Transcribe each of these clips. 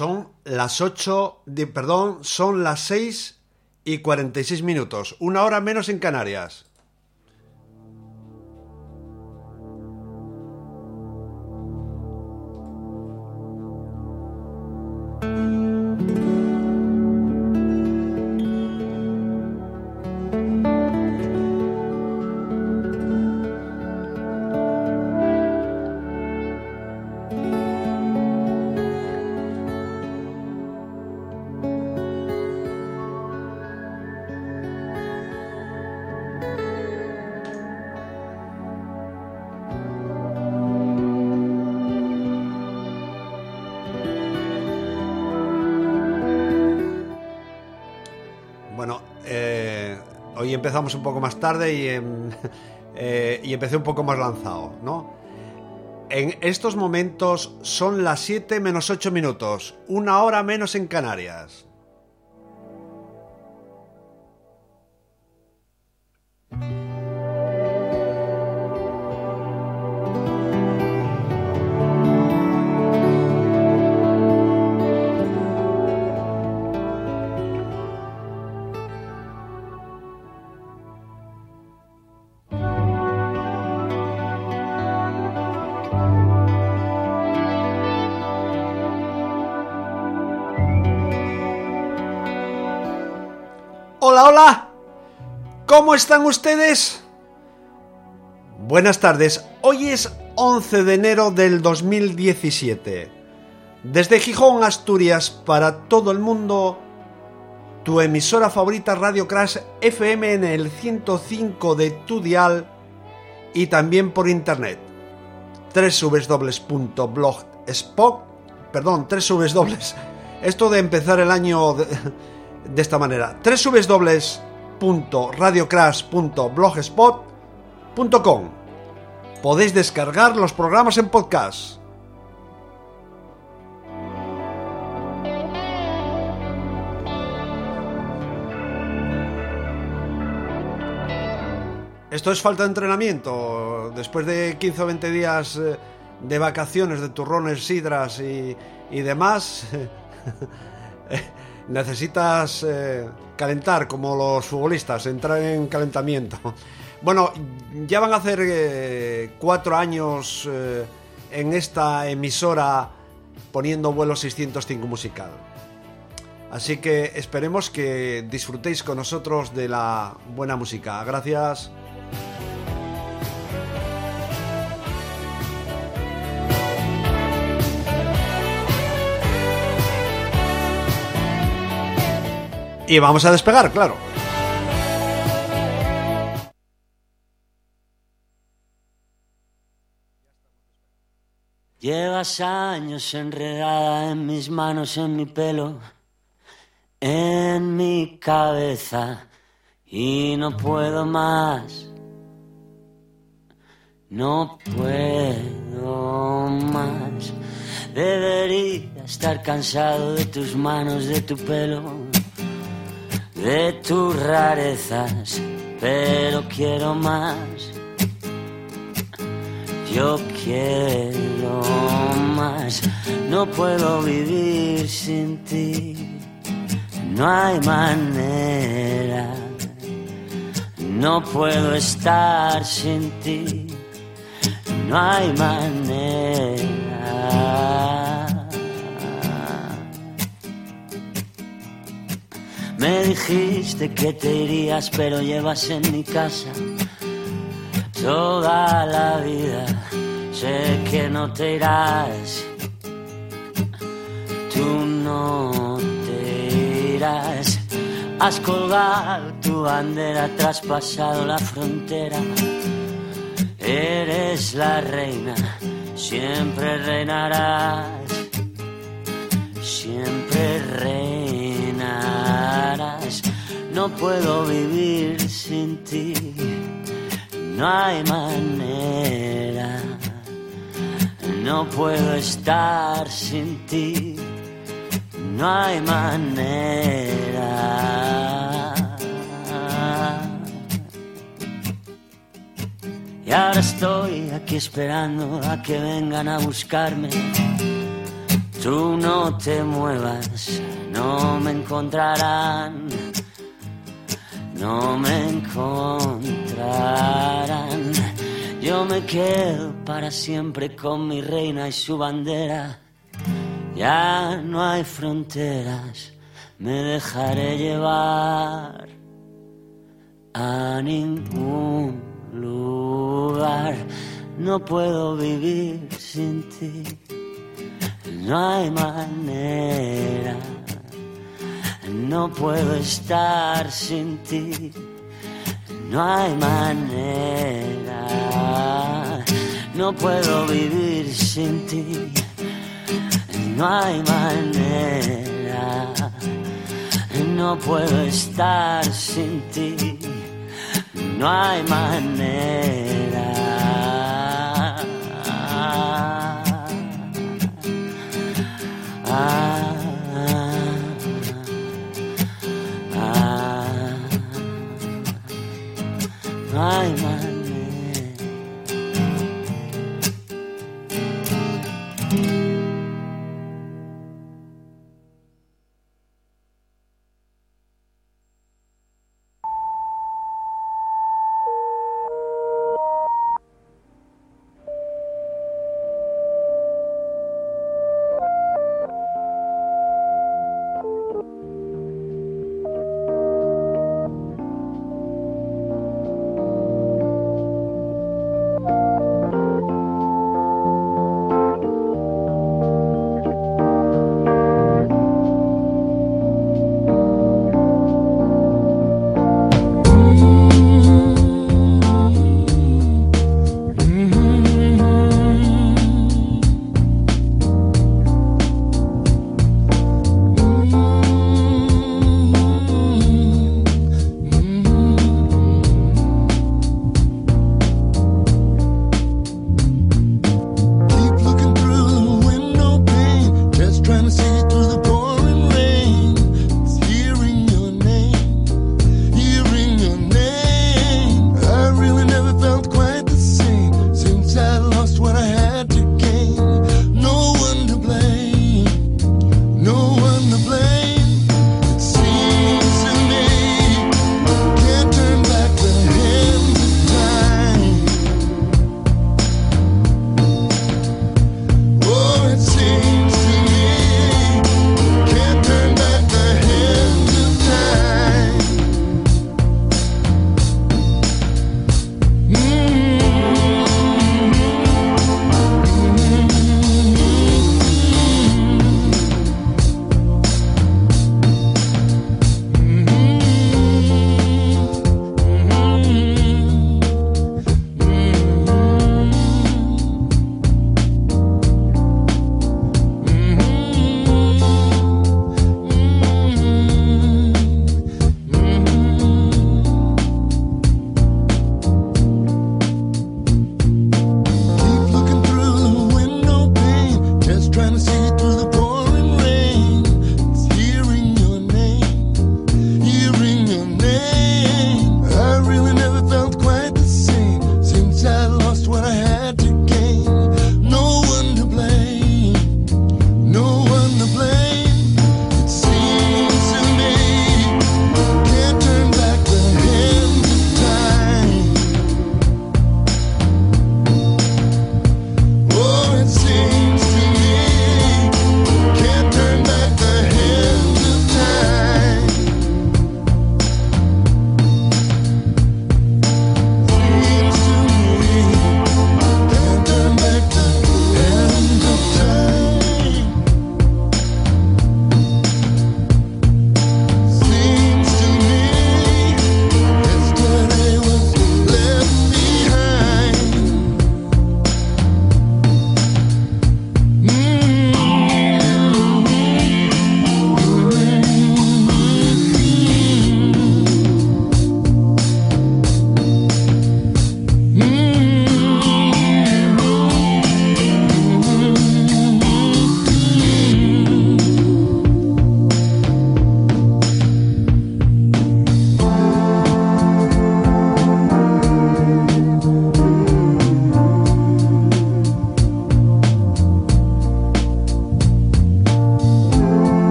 Son las 8, de, perdón, son las 6 y 46 minutos, una hora menos en Canarias. Un poco más tarde y, eh, y empecé un poco más lanzado, ¿no? En estos momentos son las 7 menos 8 minutos, una hora menos en Canarias. Están ustedes? Buenas tardes. Hoy es 11 de enero del 2017. Desde Gijón, Asturias, para todo el mundo, tu emisora favorita Radio Crash FM en el 105 de tu dial y también por internet. www.blogspot, perdón, www. Esto de empezar el año de esta manera www.radiocrash.blogspot.com Podéis descargar los programas en podcast. Esto es falta de entrenamiento. Después de 15 o 20 días eh, de vacaciones, de turrones, sidras y, y demás, necesitas eh, calentar como los futbolistas, entrar en calentamiento. Bueno, ya van a hacer eh, cuatro años eh, en esta emisora poniendo vuelo 605 musical. Así que esperemos que disfrutéis con nosotros de la buena música. Gracias. Y vamos a despegar, claro. Llevas años enredada en mis manos, en mi pelo, en mi cabeza y no puedo más. No puedo más. Debería estar cansado de tus manos, de tu pelo de tus rarezas, pero quiero más. Yo quiero más, no puedo vivir sin ti, no hay manera, no puedo estar sin ti, no hay manera. Me dijiste que te irías, pero llevas en mi casa toda la vida. Sé que no te irás, tú no te irás. Has colgado tu bandera, traspasado la frontera. Eres la reina, siempre reinarás, siempre reinarás no puedo vivir sin ti, no hay manera, no puedo estar sin ti, no hay manera. Y ahora estoy aquí esperando a que vengan a buscarme. Tú no te muevas, no me encontrarán, no me encontrarán. Yo me quedo para siempre con mi reina y su bandera. Ya no hay fronteras, me dejaré llevar a ningún lugar. No puedo vivir sin ti, no hay manera. No puedo estar sin ti, no hay manera. No puedo vivir sin ti, no hay manera. No puedo estar sin ti no hay manera. Ah,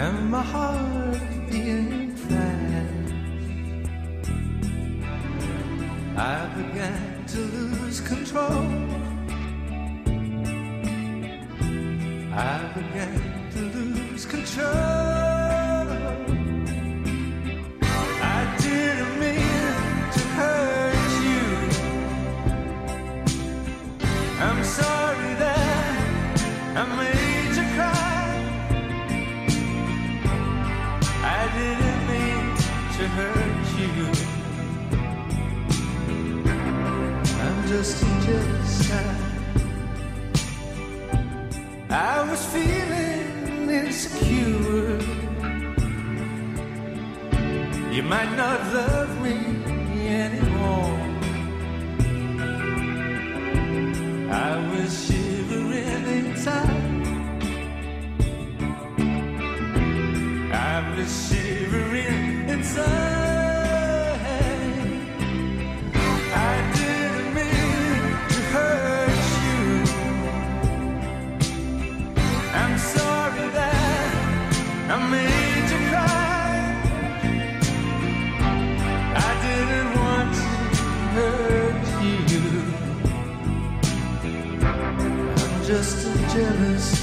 And my heart being fast. I began to lose control. I began to lose control. Just jealous guy. I was feeling insecure. You might not love me jealous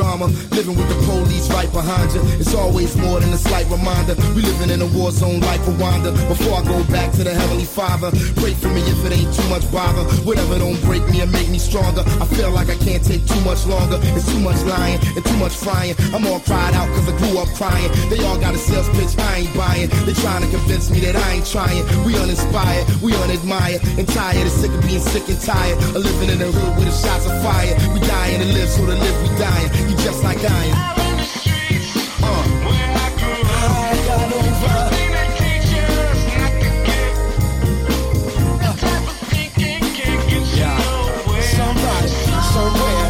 John drama. Living with the police right behind you. It's always more than a slight reminder. We living in a war zone like Rwanda. Before I go back to the Heavenly Father, pray for me if it ain't too much bother. Whatever don't break me and make me stronger. I feel like I can't take too much longer. It's too much lying and too much frying. I'm all cried out cause I grew up crying. They all got a sales pitch I ain't buying. They trying to convince me that I ain't trying. We uninspired, we unadmired, and tired of sick of being sick and tired. Of living in a hood with the shots of fire. We dying to live, so to live we dying. You just like I am. Uh. I got over. Somebody, somewhere.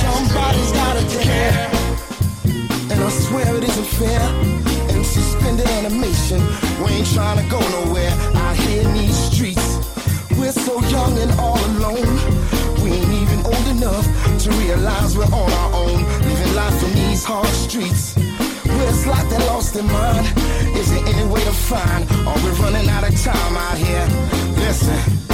Somebody's gotta care. And I swear it isn't fair. And suspended animation. We ain't trying to go nowhere. Out here in these streets. We're so young and all realize we're on our own. Living life in these hard streets. Where it's like they lost their mind. Is there any way to find? Are we running out of time out here? Listen.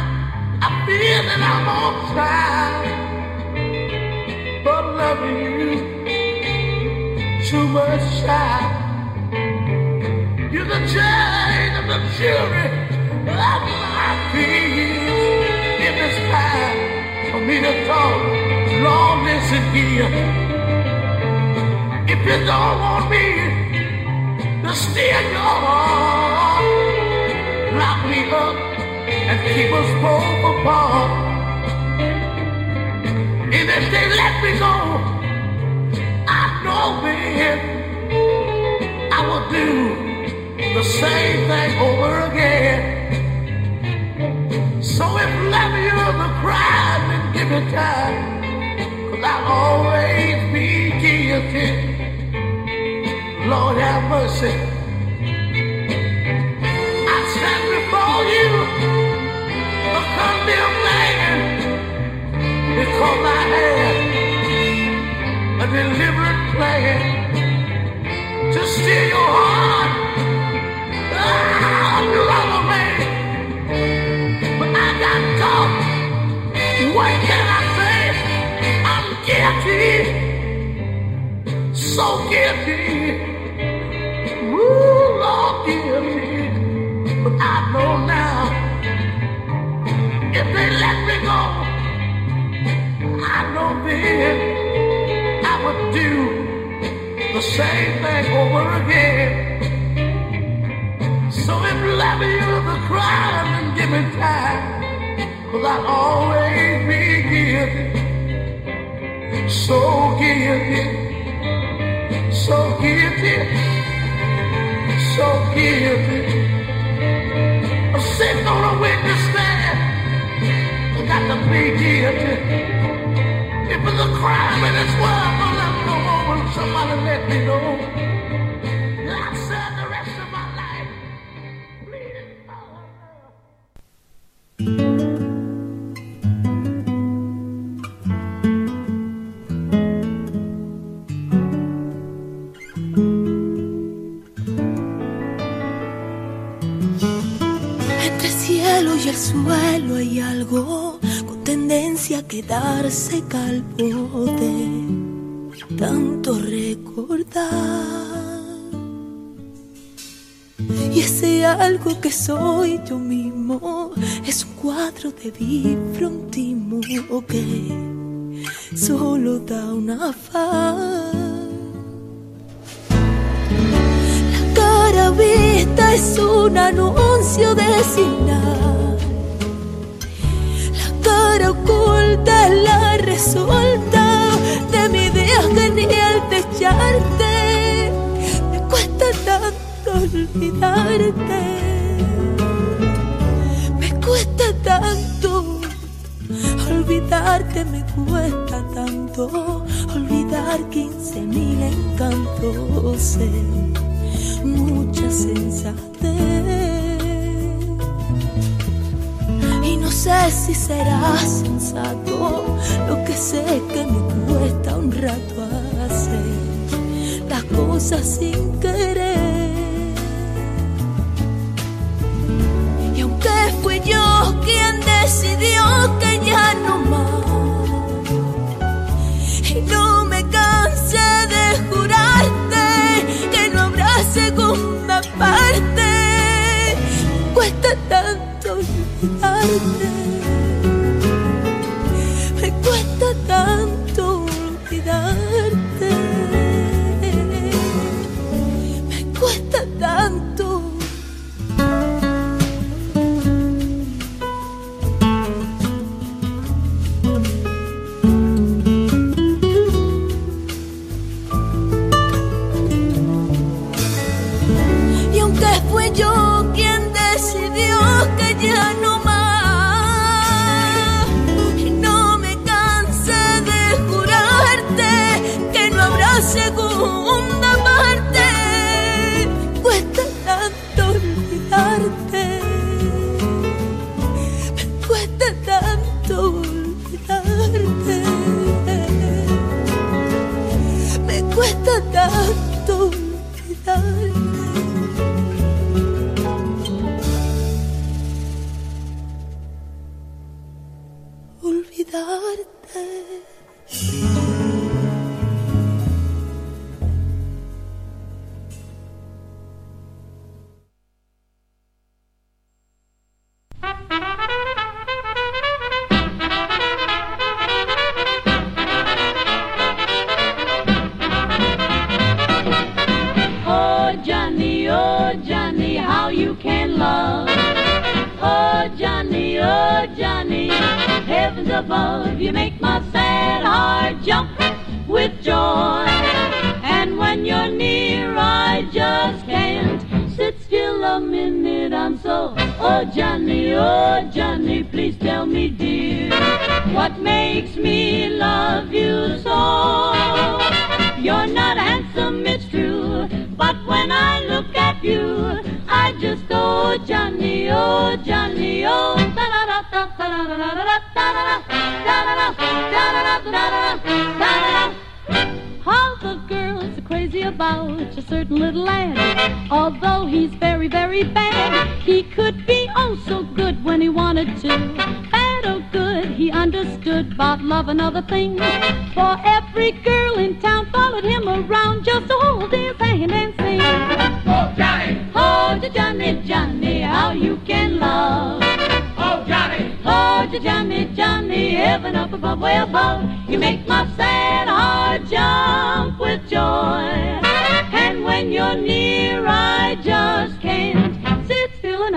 That I'm on time. But loving you too much time. You're the judge of the jury of my peace. If it's time for me to talk, Lord, listen here. If you don't want me to steal your heart, lock me up and keep us both apart. And if they let me go, I know then I will do the same thing over again. So if love you is a crime, then give me time. Cause I'll always be guilty. Lord have mercy. A I'll always be guilty. So guilty, so guilty, so guilty. I'm sitting on a witness stand, I got to plead guilty. If it's a crime in this world, don't let me know somebody let me know. Quedarse calvo de tanto recordar. Y ese algo que soy yo mismo es un cuadro de bifrontimo que solo da una faz. La cara vista es un anuncio de signar oculta la resulta de mi idea genial de echarte. Me cuesta tanto olvidarte. Me cuesta tanto olvidarte, me cuesta tanto olvidar quince mil encantos, mucha sensatez. Sé si será sensato lo que sé que me cuesta un rato hacer las cosas sin querer. Y aunque fui yo quien decidió que ya no más, y no me cansé de jurarte que no habrá segunda parte, cuesta tanto antes.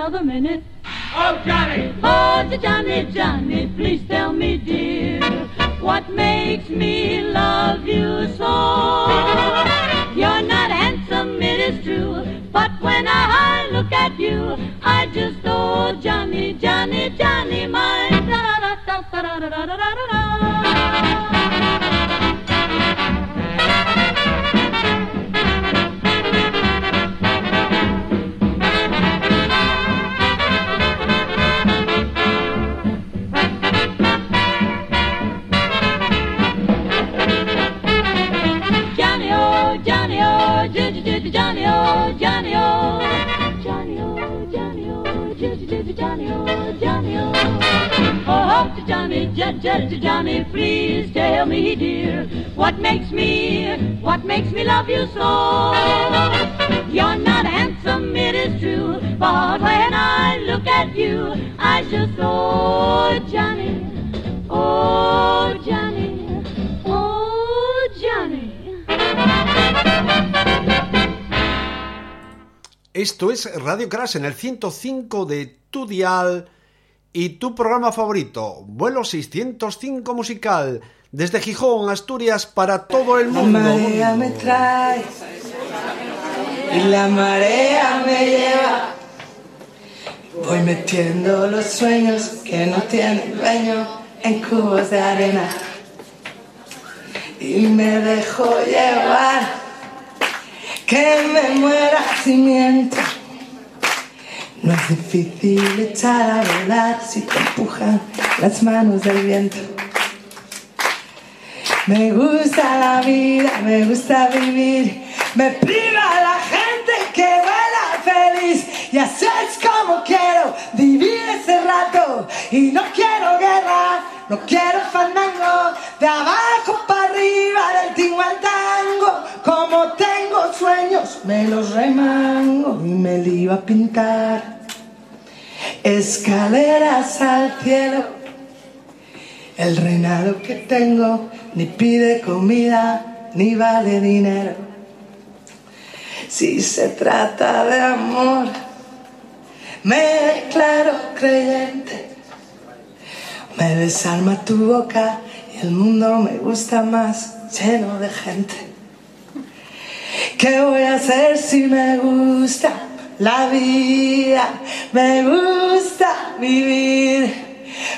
another minute. Oh, Johnny! Oh, Johnny, Johnny, please tell me, dear, what makes me love you so? You're not handsome, it is true, but when I look at you, I just, oh, Johnny, Johnny, Johnny, my da da da da da da da da da Oh, Johnny, J- J- Johnny, please tell me, dear, what makes me, what makes me love you so? You're not handsome, it is true, but when I look at you, I just, oh, Johnny, oh, Johnny, oh, Johnny. Esto es Radio Crash en el 105 de tu dial y tu programa favorito, vuelo 605 musical, desde Gijón, Asturias, para todo el La mundo. marea me trae y la marea me lleva. Voy metiendo los sueños que no tienen dueño en cubos de arena y me dejo llevar. Que me muera si miento. No es difícil echar a volar si te empujan las manos del viento. Me gusta la vida, me gusta vivir. Me priva la gente que vuela feliz. Y así es como quiero vivir ese rato. Y no quiero guerra, no quiero fandango. De abajo para arriba, del tingo al tango. Como tengo sueños, me los remango y me lo iba a pintar. Escaleras al cielo. El reinado que tengo ni pide comida ni vale dinero. Si se trata de amor, me declaro creyente. Me desarma tu boca y el mundo me gusta más lleno de gente. ¿Qué voy a hacer si me gusta la vida? Me gusta vivir.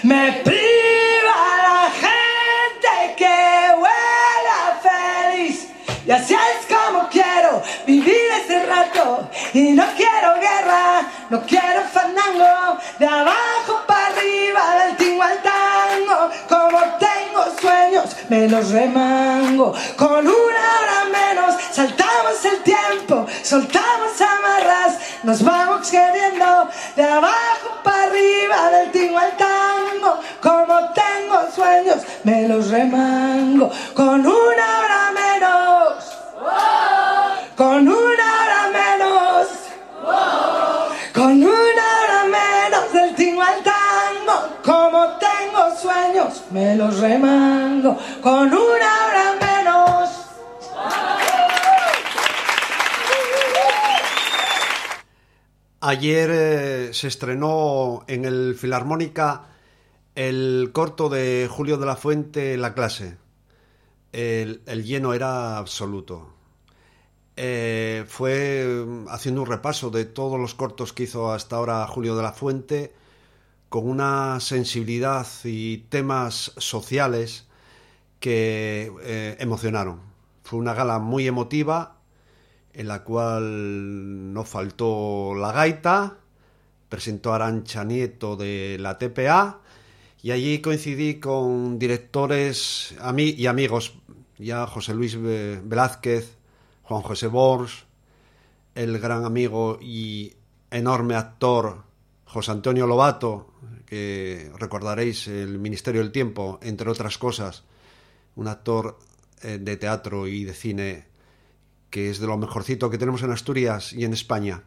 Me priva la gente que vuela feliz. Y así es como quiero vivir ese rato. Y no quiero guerra, no quiero fandango. De abajo arriba, del tingo al tango. Como tengo sueños, me los remango. Con una hora menos, saltamos el tiempo, soltamos amarras. Nos vamos queriendo de abajo para arriba, del tingo al tango. Como tengo sueños, me los remango. Con una hora menos. Con una hora menos. Con una me los remango. Con una hora menos. Ayer eh, se estrenó en el Filarmónica el corto de Julio de la Fuente, La clase. El, el lleno era absoluto. Eh, fue mm, haciendo un repaso de todos los cortos que hizo hasta ahora Julio de la Fuente, con una sensibilidad y temas sociales que eh, emocionaron. Fue una gala muy emotiva en la cual no faltó la gaita, presentó a Arancha Nieto de la TPA y allí coincidí con directores ami y amigos, ya José Luis Ve- Velázquez, Juan José Bors, el gran amigo y enorme actor José Antonio Lobato, que recordaréis el Ministerio del Tiempo, entre otras cosas, un actor eh, de teatro y de cine que es de lo mejorcito que tenemos en Asturias y en España.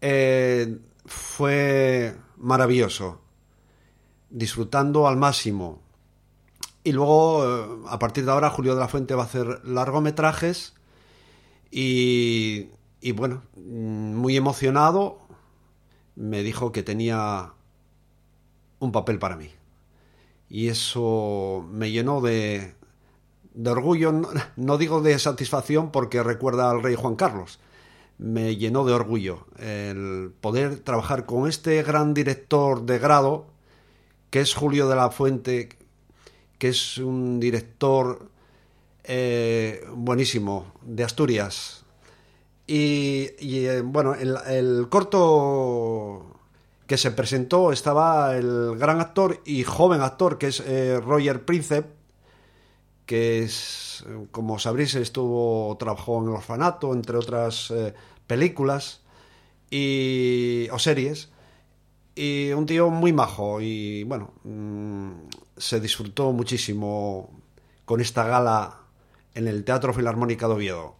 Eh, fue maravilloso, disfrutando al máximo. Y luego, eh, a partir de ahora, Julio de la Fuente va a hacer largometrajes y, y bueno, mm, muy emocionado me dijo que tenía un papel para mí. Y eso me llenó de, de orgullo, no, no digo de satisfacción porque recuerda al rey Juan Carlos, me llenó de orgullo el poder trabajar con este gran director de grado, que es Julio de la Fuente, que es un director eh, buenísimo de Asturias. Y, eh, bueno, el, el corto que se presentó estaba el gran actor y joven actor que es eh, Roger Princep, que es, como sabréis, estuvo, trabajó en el orfanato, entre otras eh, películas y, o series. Y un tío muy majo y bueno, mm, se disfrutó muchísimo con esta gala en el Teatro Filarmónica de Oviedo.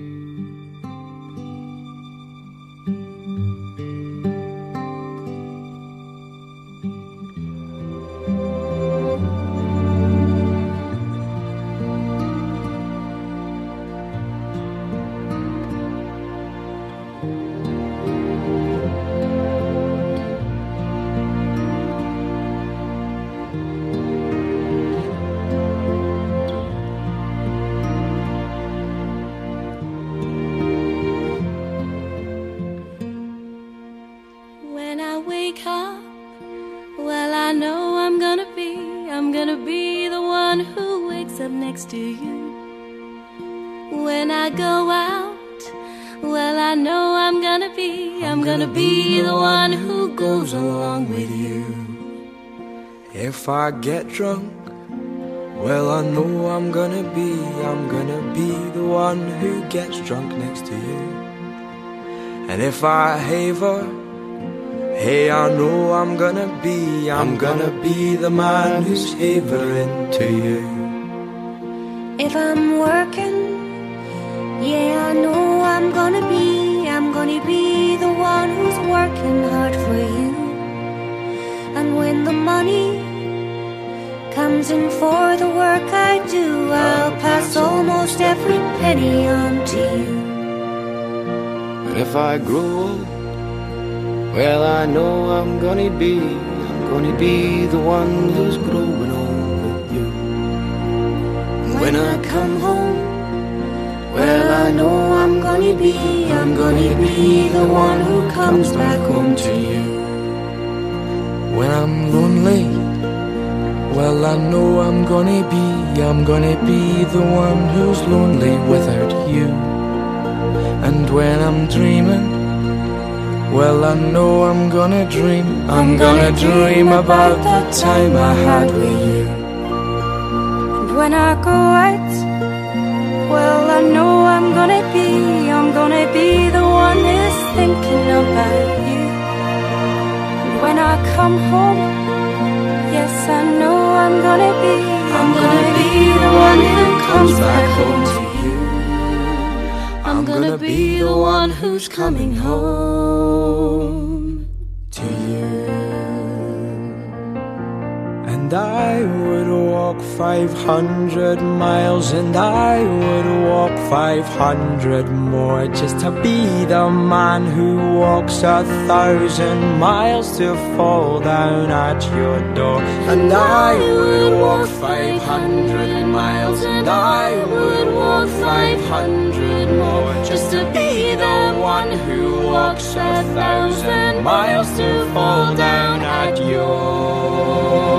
Next to you. When I go out, well, I know I'm gonna be, I'm gonna be the one who goes along with you. If I get drunk, well, I know I'm gonna be, I'm gonna be the one who gets drunk next to you. And if I haver, hey, I know I'm gonna be, I'm gonna be the man who's havering to you. If I'm working, yeah, I know I'm gonna be, I'm gonna be the one who's working hard for you. And when the money comes in for the work I do, I'll pass almost every penny on to you. If I grow old, well, I know I'm gonna be, I'm gonna be the one who's growing. When I come home, well, I know I'm gonna be, I'm gonna be the one who comes back home to you. When I'm lonely, well, I know I'm gonna be, I'm gonna be the one who's lonely without you. And when I'm dreaming, well, I know I'm gonna dream, I'm gonna dream about that time I had with you. When I go out, well, I know I'm gonna be, I'm gonna be the one who's thinking about you. And when I come home, yes, I know I'm gonna be, I'm gonna be the one who comes back home to you. I'm gonna be the one who's coming home. to you. And I walk 500 miles, and I would walk 500 more just to be the man who walks a thousand miles to fall down at your door. And I would walk 500 miles, and I would walk 500 more just to be the one who walks a thousand miles to fall down at your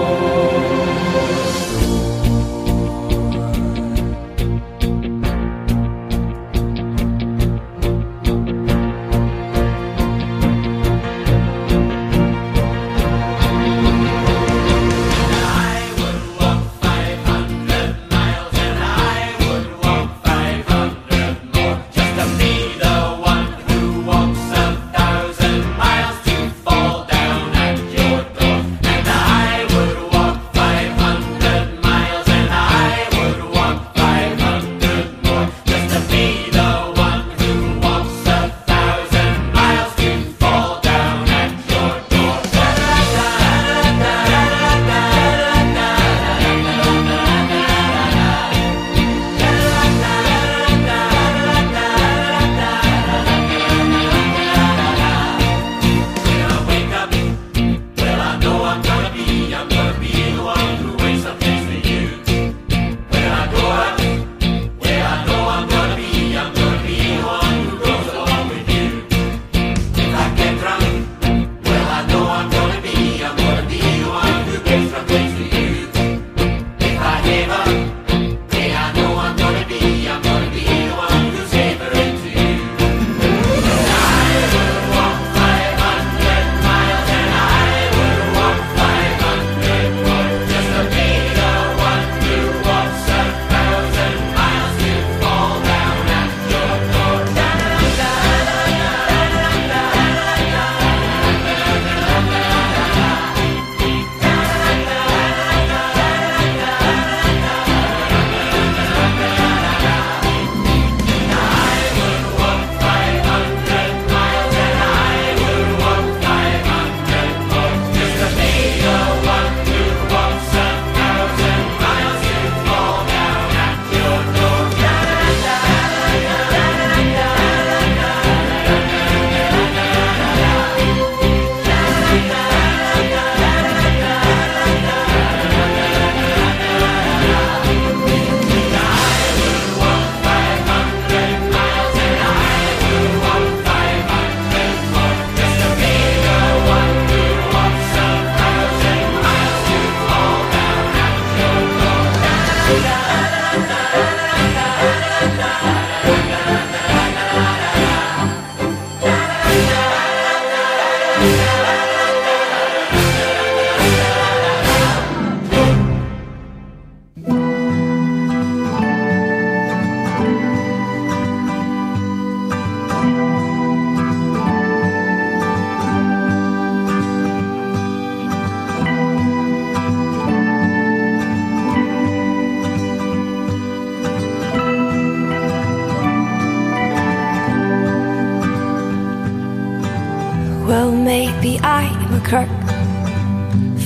Maybe I'm a crook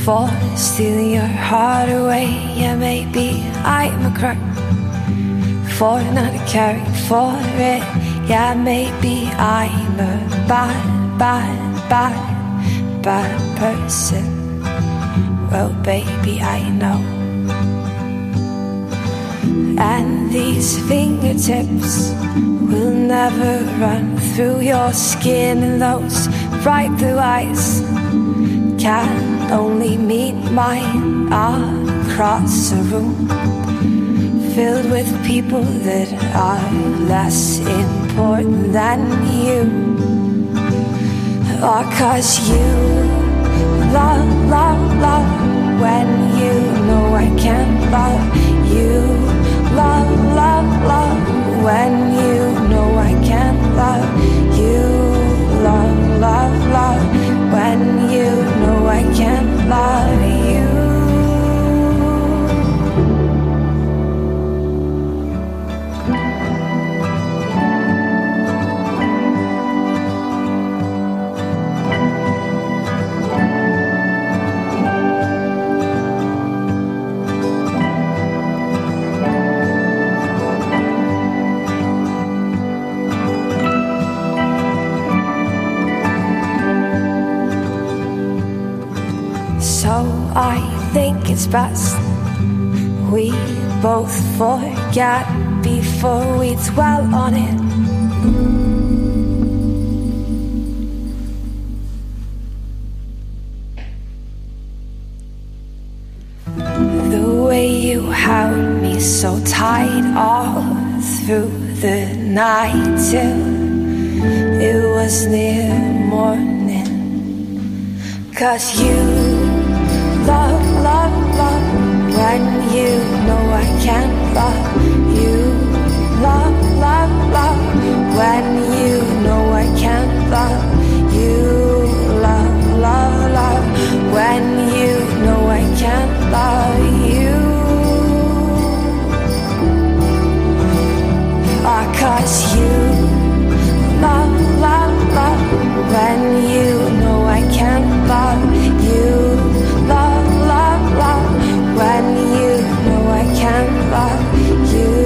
for stealing your heart away. Yeah, maybe I'm a crook for not caring for it. Yeah, maybe I'm a bad, bad, bad, bad person. Well, baby, I know. And these fingertips will never run through your skin, and those bright blue eyes can only meet mine across a room filled with people that are less important than you. Or cause you love, love, love when you know I can't love you. Love, love, love when you know I can't love you. Love, love, love when you know I can't love you. It's we both forget before we dwell on it. The way you held me so tight all through the night till it was near morning. Cause you love, love, love when you know I can't love you. Love, love, love when you know I can't love you. Love, love, love when you know I can't love you. Ah, cause you love, love, love when you know I can't love you. When you know I can't love you.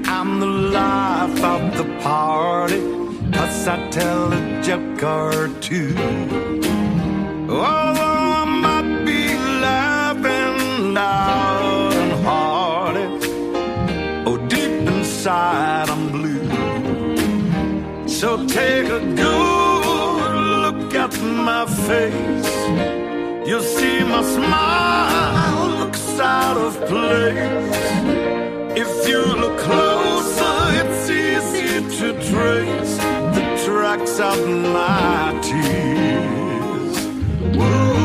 I'm the life of the party, cause I tell a joke or two. Although I might be laughing loud and hearty, oh, deep inside I'm blue. So take a good look at my face. You'll see my smile looks out of place. You look closer, it's easy to trace the tracks of my tears. Whoa,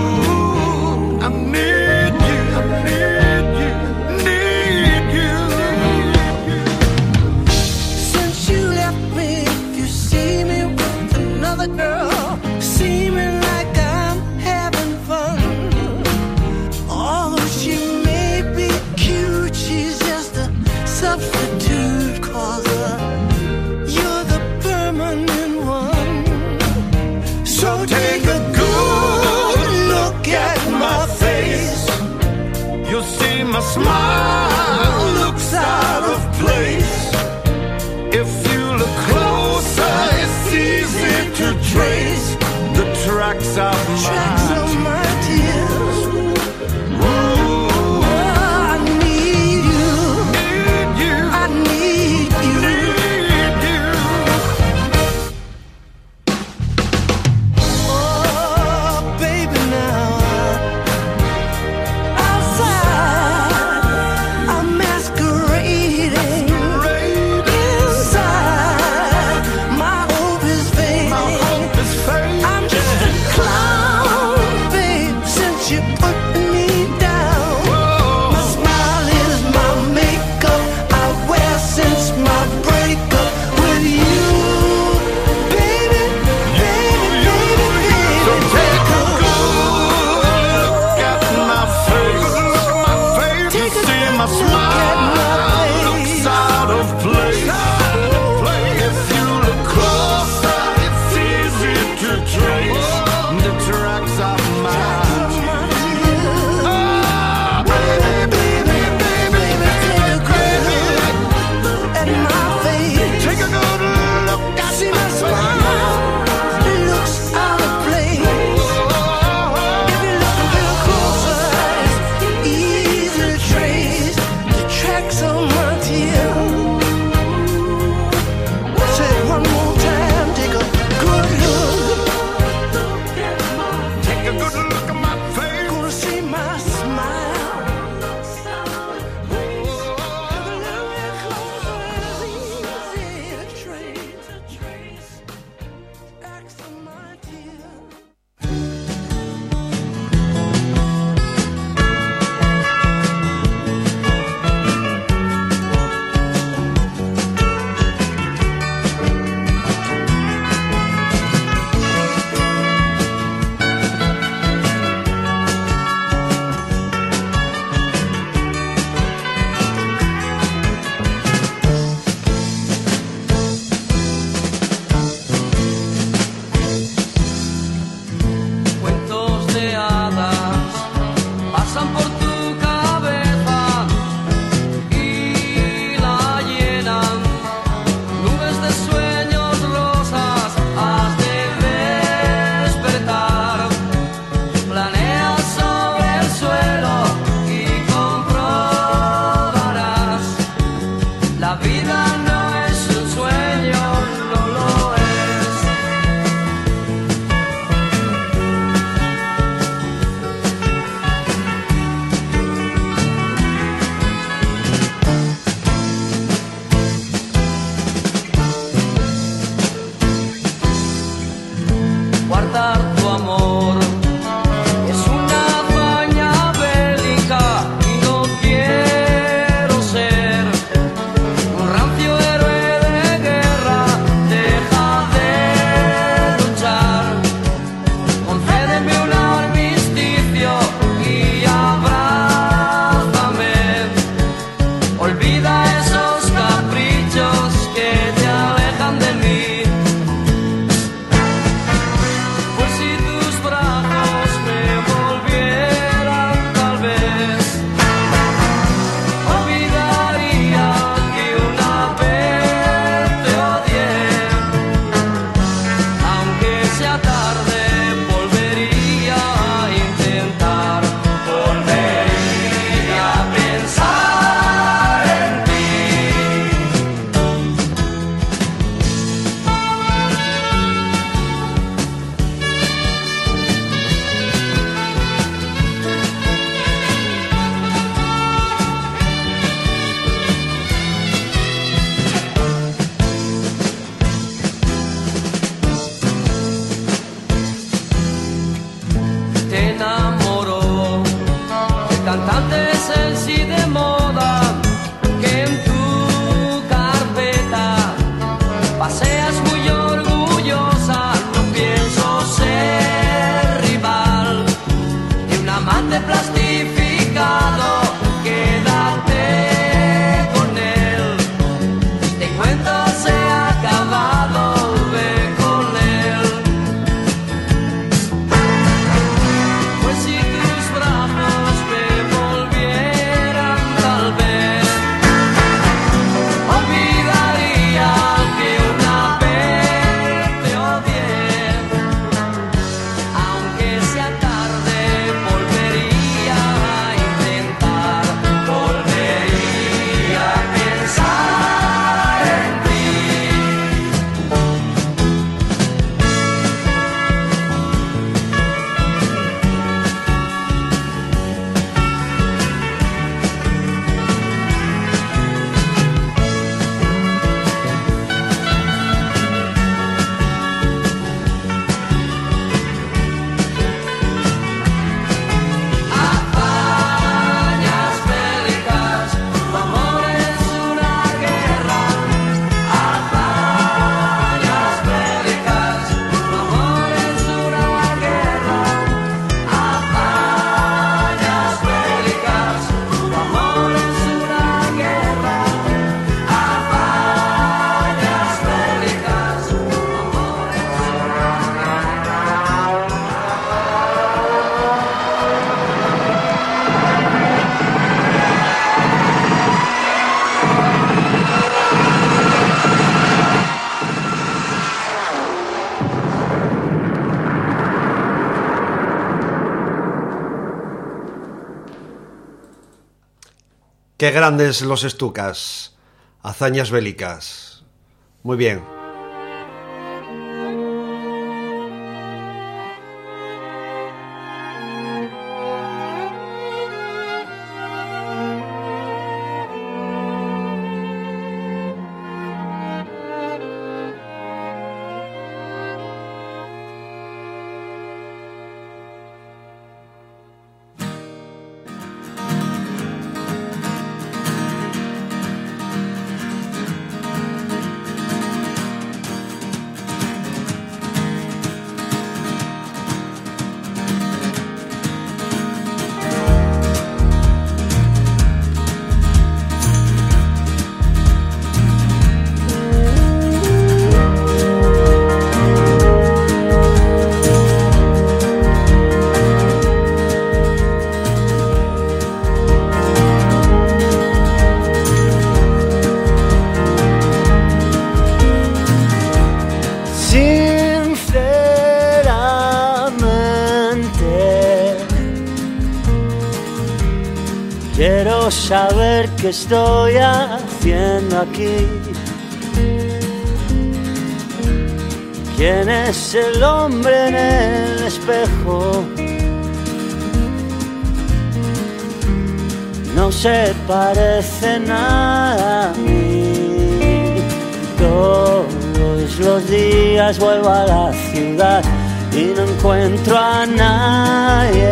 tracks of my Qué grandes los estucas. Hazañas bélicas. Muy bien. Qué estoy haciendo aquí. ¿Quién es el hombre en el espejo? No se parece nada a mí. Todos los días vuelvo a la ciudad y no encuentro a nadie.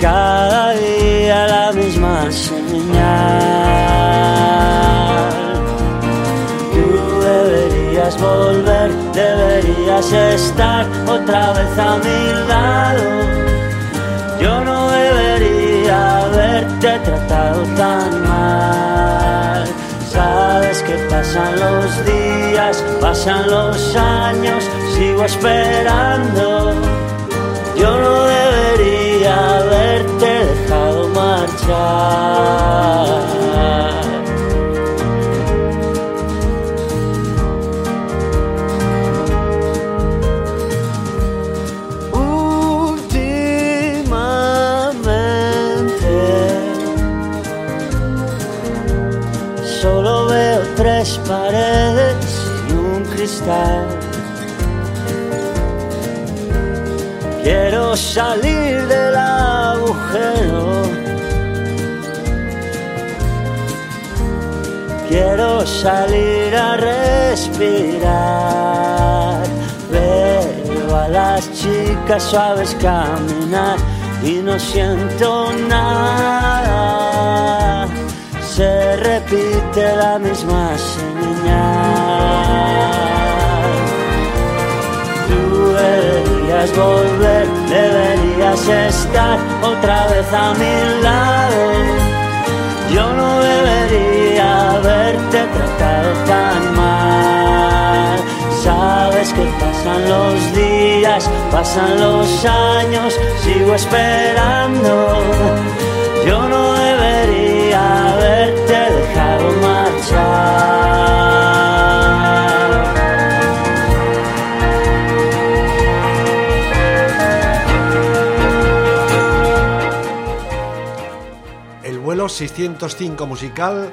Cada día la misma señal. Tú deberías volver, deberías estar otra vez a mi lado. Yo no debería haberte tratado tan mal. Sabes que pasan los días, pasan los años, sigo esperando. Yo no debería haberte dejado marchar. Últimamente solo veo tres paredes y un cristal. Quiero salir del agujero. Quiero salir a respirar. Veo a las chicas suaves caminar y no siento nada. Se repite la misma señal. Tú deberías volver, deberías estar otra vez a mi lado. Yo no debería haberte tratado tan mal. Sabes que pasan los días, pasan los años, sigo esperando. Yo no debería haberte dejado marchar. El vuelo 605 musical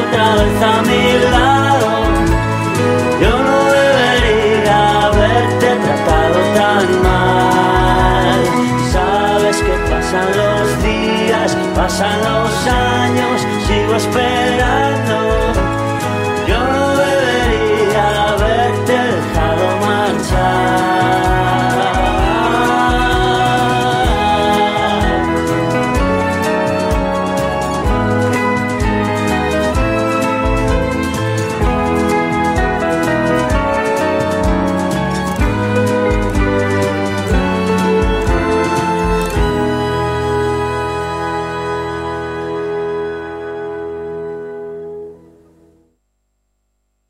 Otra vez a mi lado. Yo no debería haberte tratado tan mal. Sabes que pasan los días, pasan los años, sigo esperando.